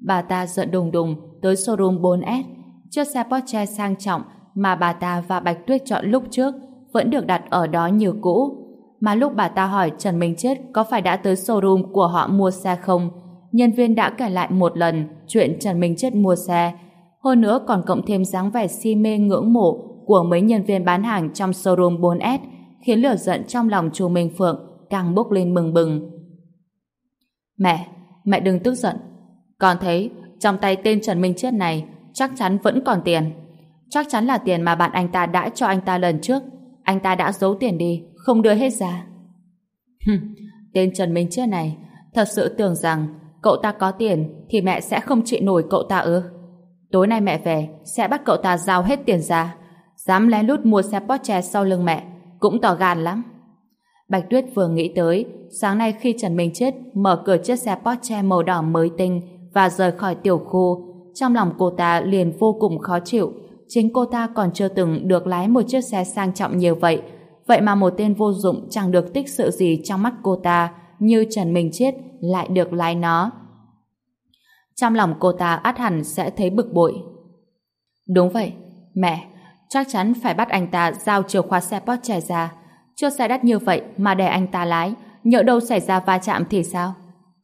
Bà ta giận đùng đùng tới showroom 4S. Chiếc xe Porsche sang trọng mà bà ta và Bạch Tuyết chọn lúc trước vẫn được đặt ở đó như cũ mà lúc bà ta hỏi Trần Minh Chết có phải đã tới showroom của họ mua xe không, nhân viên đã kể lại một lần chuyện Trần Minh Chết mua xe. Hơn nữa còn cộng thêm dáng vẻ si mê ngưỡng mộ của mấy nhân viên bán hàng trong showroom 4S, khiến lửa giận trong lòng Chu Minh Phượng càng bốc lên mừng bừng. Mẹ, mẹ đừng tức giận. Con thấy trong tay tên Trần Minh Chết này chắc chắn vẫn còn tiền. Chắc chắn là tiền mà bạn anh ta đã cho anh ta lần trước. Anh ta đã giấu tiền đi, không đưa hết ra. tên Trần Minh Chết này thật sự tưởng rằng cậu ta có tiền thì mẹ sẽ không chịu nổi cậu ta ư? Tối nay mẹ về sẽ bắt cậu ta giao hết tiền ra. Dám lén lút mua xe Porsche sau lưng mẹ, cũng tỏ gan lắm. Bạch Tuyết vừa nghĩ tới, sáng nay khi Trần Minh Chết mở cửa chiếc xe Porsche màu đỏ mới tinh và rời khỏi tiểu khu, trong lòng cô ta liền vô cùng khó chịu. Chính cô ta còn chưa từng được lái một chiếc xe sang trọng như vậy, vậy mà một tên vô dụng chẳng được tích sự gì trong mắt cô ta, như Trần Minh Chết lại được lái nó. Trong lòng cô ta át hẳn sẽ thấy bực bội. Đúng vậy, mẹ, chắc chắn phải bắt anh ta giao chìa khóa xe Porsche ra. Chiếc xe đắt như vậy mà để anh ta lái, nhỡ đâu xảy ra va chạm thì sao?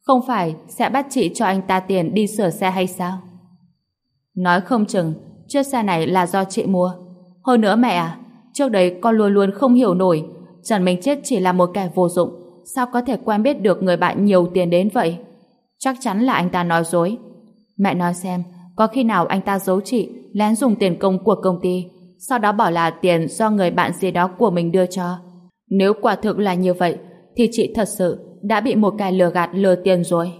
Không phải sẽ bắt chị cho anh ta tiền đi sửa xe hay sao? Nói không chừng, chiếc xe này là do chị mua. Hơn nữa mẹ à, trước đấy con luôn luôn không hiểu nổi, Trần Minh Chết chỉ là một kẻ vô dụng, sao có thể quen biết được người bạn nhiều tiền đến vậy? Chắc chắn là anh ta nói dối. Mẹ nói xem, có khi nào anh ta giấu chị, lén dùng tiền công của công ty, sau đó bảo là tiền do người bạn gì đó của mình đưa cho. Nếu quả thực là như vậy, thì chị thật sự đã bị một kẻ lừa gạt lừa tiền rồi.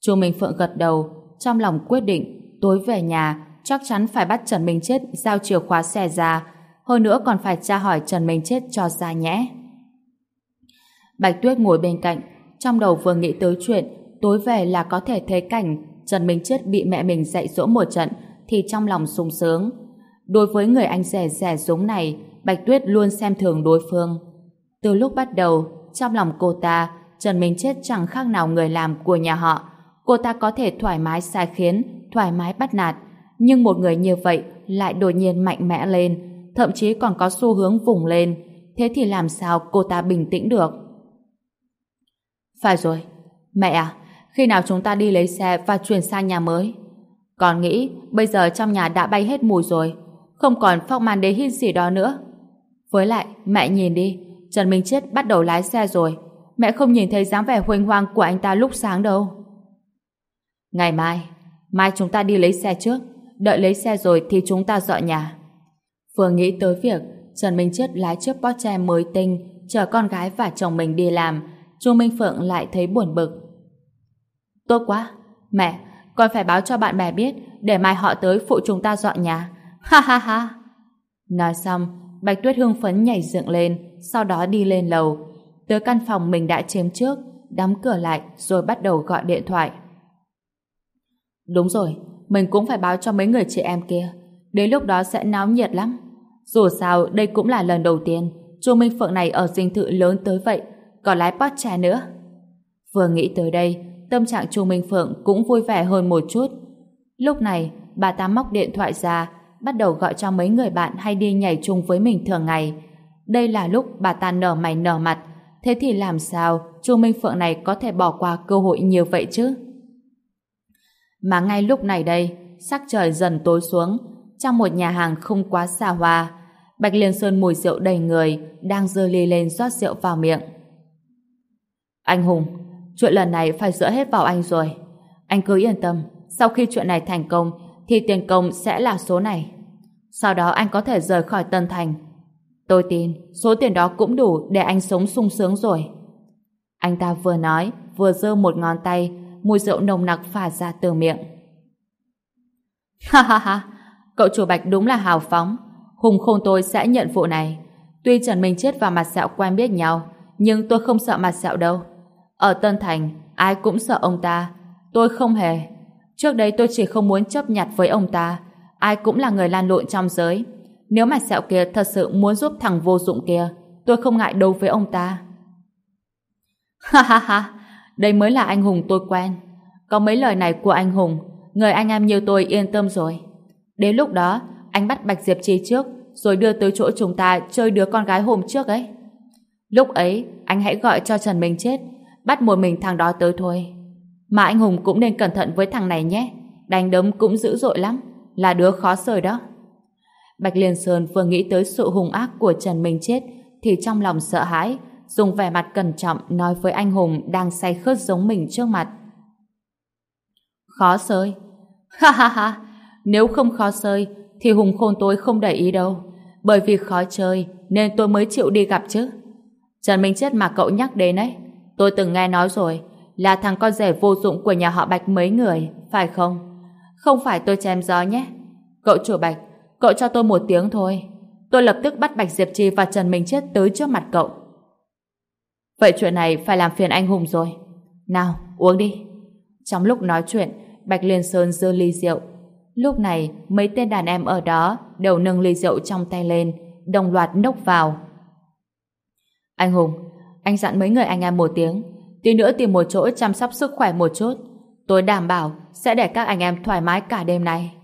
Chu Minh Phượng gật đầu, trong lòng quyết định, tối về nhà, chắc chắn phải bắt Trần Minh Chết giao chìa khóa xe ra, hơn nữa còn phải tra hỏi Trần Minh Chết cho ra nhẽ Bạch Tuyết ngồi bên cạnh, trong đầu vừa nghĩ tới chuyện tối về là có thể thấy cảnh Trần Minh Chết bị mẹ mình dạy dỗ một trận thì trong lòng sung sướng. Đối với người anh rẻ rẻ giống này, Bạch Tuyết luôn xem thường đối phương. Từ lúc bắt đầu, trong lòng cô ta, Trần Minh Chết chẳng khác nào người làm của nhà họ. Cô ta có thể thoải mái sai khiến, thoải mái bắt nạt, nhưng một người như vậy lại đột nhiên mạnh mẽ lên, thậm chí còn có xu hướng vùng lên. Thế thì làm sao cô ta bình tĩnh được? Phải rồi, mẹ à, khi nào chúng ta đi lấy xe và chuyển sang nhà mới? Còn nghĩ bây giờ trong nhà đã bay hết mùi rồi, không còn phong màn đế hít gì đó nữa. Với lại, mẹ nhìn đi, Trần Minh Chết bắt đầu lái xe rồi. Mẹ không nhìn thấy dáng vẻ huênh hoang của anh ta lúc sáng đâu. Ngày mai, mai chúng ta đi lấy xe trước. Đợi lấy xe rồi thì chúng ta dọn nhà. Vừa nghĩ tới việc Trần Minh Chết lái chiếc Porsche mới tinh chở con gái và chồng mình đi làm, Chu Minh Phượng lại thấy buồn bực. Tốt quá, mẹ, con phải báo cho bạn bè biết để mai họ tới phụ chúng ta dọn nhà. Ha ha ha. Nói xong, Bạch Tuyết hưng phấn nhảy dựng lên, sau đó đi lên lầu. Tới căn phòng mình đã chiếm trước, đóng cửa lại rồi bắt đầu gọi điện thoại. Đúng rồi, mình cũng phải báo cho mấy người chị em kia. Đến lúc đó sẽ náo nhiệt lắm. Dù sao, đây cũng là lần đầu tiên Chu Minh Phượng này ở dinh thự lớn tới vậy, còn lái Porsche nữa. Vừa nghĩ tới đây, tâm trạng Chu Minh Phượng cũng vui vẻ hơn một chút. Lúc này, bà ta móc điện thoại ra, bắt đầu gọi cho mấy người bạn hay đi nhảy chung với mình thường ngày. Đây là lúc bà ta nở mày nở mặt, thế thì làm sao Chu Minh Phượng này có thể bỏ qua cơ hội như vậy chứ? Mà ngay lúc này đây, sắc trời dần tối xuống, trong một nhà hàng không quá xa hoa, Bạch Liên Sơn mùi rượu đầy người, đang dơ ly lên rót rượu vào miệng. Anh Hùng, chuyện lần này phải dựa hết vào anh rồi. Anh cứ yên tâm, sau khi chuyện này thành công, thì tiền công sẽ là số này. Sau đó anh có thể rời khỏi Tân Thành. Tôi tin, số tiền đó cũng đủ để anh sống sung sướng rồi. Anh ta vừa nói, vừa giơ một ngón tay, mùi rượu nồng nặc phả ra từ miệng. Ha ha ha, cậu chủ Bạch đúng là hào phóng. Hùng khôn tôi sẽ nhận vụ này. Tuy Trần Minh Chết và Mặt Sẹo quen biết nhau, nhưng tôi không sợ Mặt Sẹo đâu. Ở Tân Thành, ai cũng sợ ông ta. Tôi không hề. Trước đây tôi chỉ không muốn chấp nhặt với ông ta. Ai cũng là người lan lộn trong giới. Nếu mà Sẹo kia thật sự muốn giúp thằng vô dụng kia, tôi không ngại đấu với ông ta. Ha ha ha, đây mới là anh Hùng tôi quen. Có mấy lời này của anh Hùng, người anh em như tôi yên tâm rồi. Đến lúc đó, anh bắt Bạch Diệp Trì trước, rồi đưa tới chỗ chúng ta chơi đứa con gái hôm trước ấy. Lúc ấy, anh hãy gọi cho Trần Minh chết, bắt một mình thằng đó tới thôi. Mà anh Hùng cũng nên cẩn thận với thằng này nhé, đánh đấm cũng dữ dội lắm, là đứa khó sời đó. Bạch Liên Sơn vừa nghĩ tới sự hung ác của Trần Minh chết, thì trong lòng sợ hãi, dùng vẻ mặt cẩn trọng nói với anh Hùng đang say khướt giống mình trước mặt. Khó sơi? Ha ha ha! Nếu không khó sơi, thì Hùng khôn tôi không để ý đâu. Bởi vì khó chơi, nên tôi mới chịu đi gặp chứ. Trần Minh Chết mà cậu nhắc đến ấy, tôi từng nghe nói rồi. là thằng con rể vô dụng của nhà họ Bạch mấy người, phải không? Không phải tôi chém gió nhé. Cậu chủ Bạch, cậu cho tôi một tiếng thôi. Tôi lập tức bắt Bạch Diệp Trì và Trần Minh Chết tới trước mặt cậu. Vậy chuyện này phải làm phiền anh Hùng rồi. Nào, uống đi. Trong lúc nói chuyện, Bạch Liên Sơn dơ ly rượu. Lúc này, mấy tên đàn em ở đó đều nâng ly rượu trong tay lên, đồng loạt nốc vào. Anh Hùng, anh dặn mấy người anh em một tiếng, tí nữa tìm một chỗ chăm sóc sức khỏe một chút. Tôi đảm bảo sẽ để các anh em thoải mái cả đêm nay.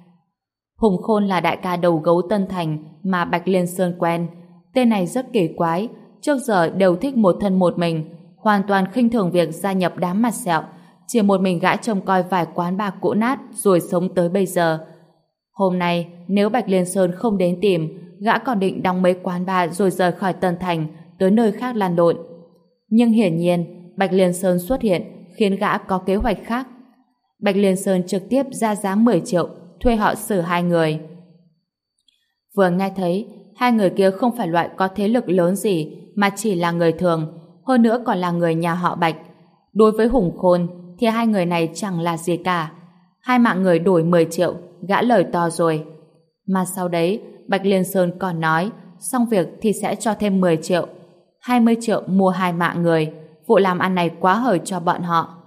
Hùng Khôn là đại ca đầu gấu Tân Thành mà Bạch Liên Sơn quen. Tên này rất kỳ quái, trước giờ đều thích một thân một mình, hoàn toàn khinh thường việc gia nhập đám mặt sẹo, chỉ một mình gã trông coi vài quán bạc cũ nát rồi sống tới bây giờ. Hôm nay, nếu Bạch Liên Sơn không đến tìm, gã còn định đóng mấy quán bar rồi rời khỏi Tân Thành tới nơi khác lan lộn. Nhưng hiển nhiên, Bạch Liên Sơn xuất hiện khiến gã có kế hoạch khác. Bạch Liên Sơn trực tiếp ra giá 10 triệu thuê họ xử hai người. Vừa nghe thấy, hai người kia không phải loại có thế lực lớn gì mà chỉ là người thường, hơn nữa còn là người nhà họ Bạch. Đối với Hùng Khôn thì hai người này chẳng là gì cả. Hai mạng người đổi 10 triệu, gã lời to rồi. Mà sau đấy, Bạch Liên Sơn còn nói xong việc thì sẽ cho thêm 10 triệu. 20 triệu mua hai mạng người. Vụ làm ăn này quá hời cho bọn họ.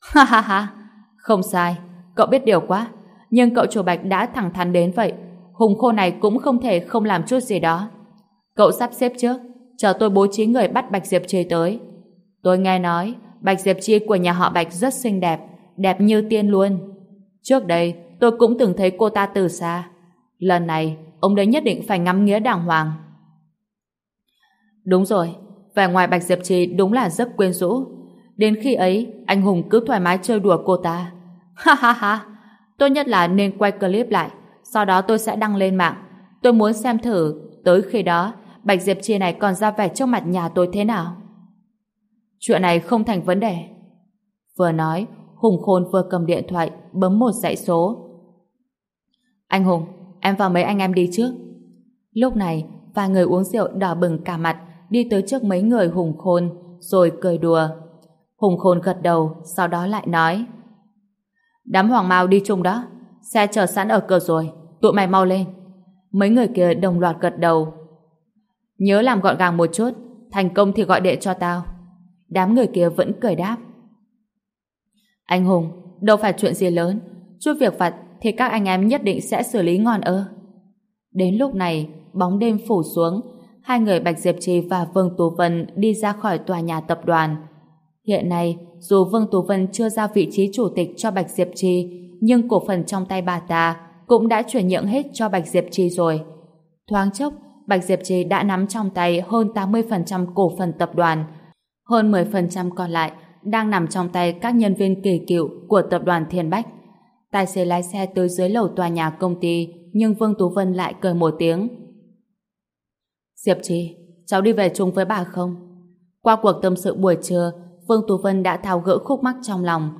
Ha ha ha, không sai. Cậu biết điều quá. Nhưng cậu chủ Bạch đã thẳng thắn đến vậy. Hùng khô này cũng không thể không làm chút gì đó. Cậu sắp xếp trước, chờ tôi bố trí người bắt Bạch Diệp Trì tới. Tôi nghe nói, Bạch Diệp Chi của nhà họ Bạch rất xinh đẹp, đẹp như tiên luôn. Trước đây, tôi cũng từng thấy cô ta từ xa. Lần này, ông đấy nhất định phải ngắm nghĩa đàng hoàng. Đúng rồi, vẻ ngoài Bạch Diệp Trì đúng là rất quyến rũ. Đến khi ấy, anh Hùng cứ thoải mái chơi đùa cô ta. Ha ha ha, tốt nhất là nên quay clip lại, sau đó tôi sẽ đăng lên mạng. Tôi muốn xem thử, tới khi đó, Bạch Diệp chi này còn ra vẻ trước mặt nhà tôi thế nào. Chuyện này không thành vấn đề. Vừa nói, Hùng Khôn vừa cầm điện thoại, bấm một dãy số. Anh Hùng, em và mấy anh em đi trước. Lúc này, vài người uống rượu đỏ bừng cả mặt, đi tới trước mấy người Hùng Khôn, rồi cười đùa. Hùng Khôn gật đầu, sau đó lại nói. Đám hoàng mao đi chung đó, xe chờ sẵn ở cửa rồi, tụi mày mau lên. Mấy người kia đồng loạt gật đầu. Nhớ làm gọn gàng một chút, thành công thì gọi điện cho tao. Đám người kia vẫn cười đáp. Anh Hùng, đâu phải chuyện gì lớn, chút việc vặt thì các anh em nhất định sẽ xử lý ngon ơ. Đến lúc này, bóng đêm phủ xuống, hai người Bạch Diệp Trì và Vương Tú Vân đi ra khỏi tòa nhà tập đoàn. Hiện nay, dù Vương Tú Vân chưa ra vị trí chủ tịch cho Bạch Diệp Trì, nhưng cổ phần trong tay bà ta cũng đã chuyển nhượng hết cho Bạch Diệp Trì rồi. Thoáng chốc, Bạch Diệp Trì đã nắm trong tay hơn 80% cổ phần tập đoàn, hơn 10% còn lại đang nằm trong tay các nhân viên kỳ cựu của tập đoàn Thiên Bách. Tài xế lái xe tới dưới lầu tòa nhà công ty, nhưng Vương Tú Vân lại cười một tiếng. Diệp Trì, cháu đi về chung với bà không? Qua cuộc tâm sự buổi trưa, Vương Tú Vân đã tháo gỡ khúc mắc trong lòng.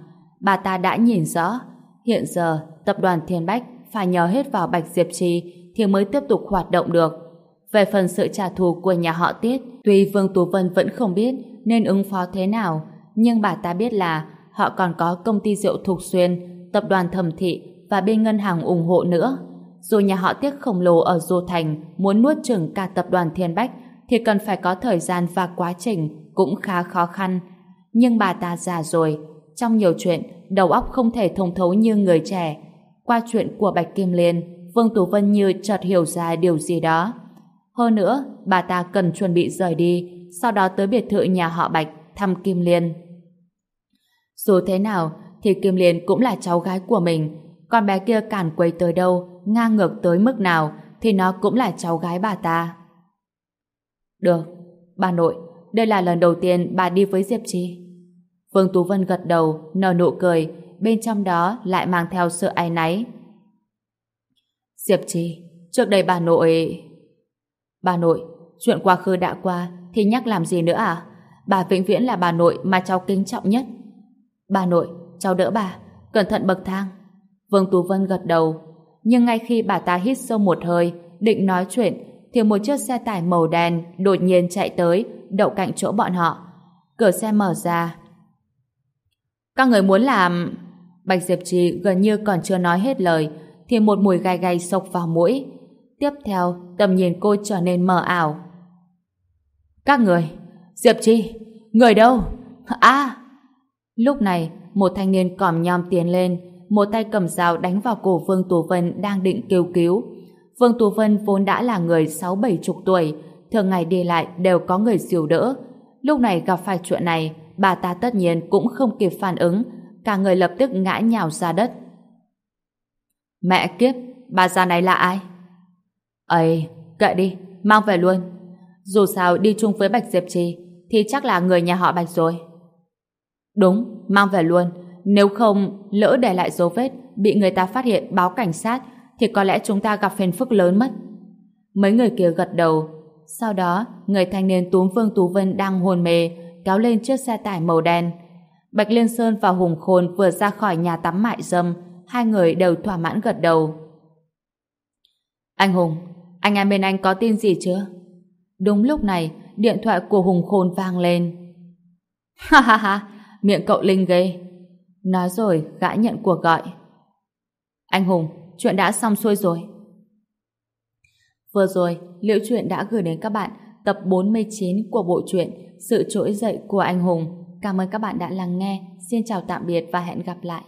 Bà ta đã nhìn rõ, hiện giờ tập đoàn Thiên Bách phải nhờ hết vào Bạch Diệp Trì thì mới tiếp tục hoạt động được. Về phần sự trả thù của nhà họ Tiết, tuy Vương Tú Vân vẫn không biết nên ứng phó thế nào, nhưng bà ta biết là họ còn có công ty rượu Thục Xuyên, tập đoàn Thẩm Thị và bên ngân hàng ủng hộ nữa. Dù nhà họ Tiết khổng lồ ở Du Thành muốn nuốt chửng cả tập đoàn Thiên Bách thì cần phải có thời gian và quá trình cũng khá khó khăn. Nhưng bà ta già rồi, trong nhiều chuyện đầu óc không thể thông thấu như người trẻ. Qua chuyện của Bạch Kim Liên, Vương Tú Vân như chợt hiểu ra điều gì đó. Hơn nữa, bà ta cần chuẩn bị rời đi, sau đó tới biệt thự nhà họ Bạch thăm Kim Liên. Dù thế nào, thì Kim Liên cũng là cháu gái của mình. Con bé kia cản quấy tới đâu, ngang ngược tới mức nào, thì nó cũng là cháu gái bà ta. Được, bà nội, đây là lần đầu tiên bà đi với Diệp Chi. Vương Tú Vân gật đầu, nở nụ cười, bên trong đó lại mang theo sự ai náy. Diệp trì trước đây bà nội... Bà nội, chuyện quá khứ đã qua thì nhắc làm gì nữa à? Bà vĩnh viễn là bà nội mà cháu kính trọng nhất. Bà nội, cháu đỡ bà, cẩn thận bậc thang. Vương Tú Vân gật đầu, nhưng ngay khi bà ta hít sâu một hơi, định nói chuyện, thì một chiếc xe tải màu đen đột nhiên chạy tới, đậu cạnh chỗ bọn họ. Cửa xe mở ra. Các người muốn làm... Bạch Diệp Trì gần như còn chưa nói hết lời thì một mùi gai gai sộc vào mũi. Tiếp theo, tầm nhìn cô trở nên mờ ảo. Các người, Diệp Trì, người đâu? À! Lúc này, một thanh niên còm nhom tiến lên, một tay cầm dao đánh vào cổ Vương Tù Vân đang định kêu cứu. Vương Tù Vân vốn đã là người sáu bảy chục tuổi, thường ngày đi lại đều có người dìu đỡ. Lúc này gặp phải chuyện này, bà ta tất nhiên cũng không kịp phản ứng, cả người lập tức ngã nhào ra đất. Mẹ kiếp, bà già này là ai? ấy kệ đi, mang về luôn. Dù sao đi chung với Bạch Diệp Trì thì chắc là người nhà họ Bạch rồi. Đúng, mang về luôn. Nếu không, lỡ để lại dấu vết, bị người ta phát hiện báo cảnh sát, thì có lẽ chúng ta gặp phiền phức lớn mất. Mấy người kia gật đầu. Sau đó, người thanh niên túm Vương Tú Vân đang hôn mê, kéo lên chiếc xe tải màu đen. Bạch Liên Sơn và Hùng Khôn vừa ra khỏi nhà tắm mại dâm, hai người đều thỏa mãn gật đầu. Anh Hùng, anh em bên anh có tin gì chưa? Đúng lúc này, điện thoại của Hùng Khôn vang lên. Ha ha ha, miệng cậu linh ghê. Nói rồi, gã nhận cuộc gọi. Anh Hùng, chuyện đã xong xuôi rồi. Vừa rồi, Liễu Chuyện đã gửi đến các bạn tập 49 của bộ truyện sự trỗi dậy của anh Hùng. Cảm ơn các bạn đã lắng nghe. Xin chào tạm biệt và hẹn gặp lại.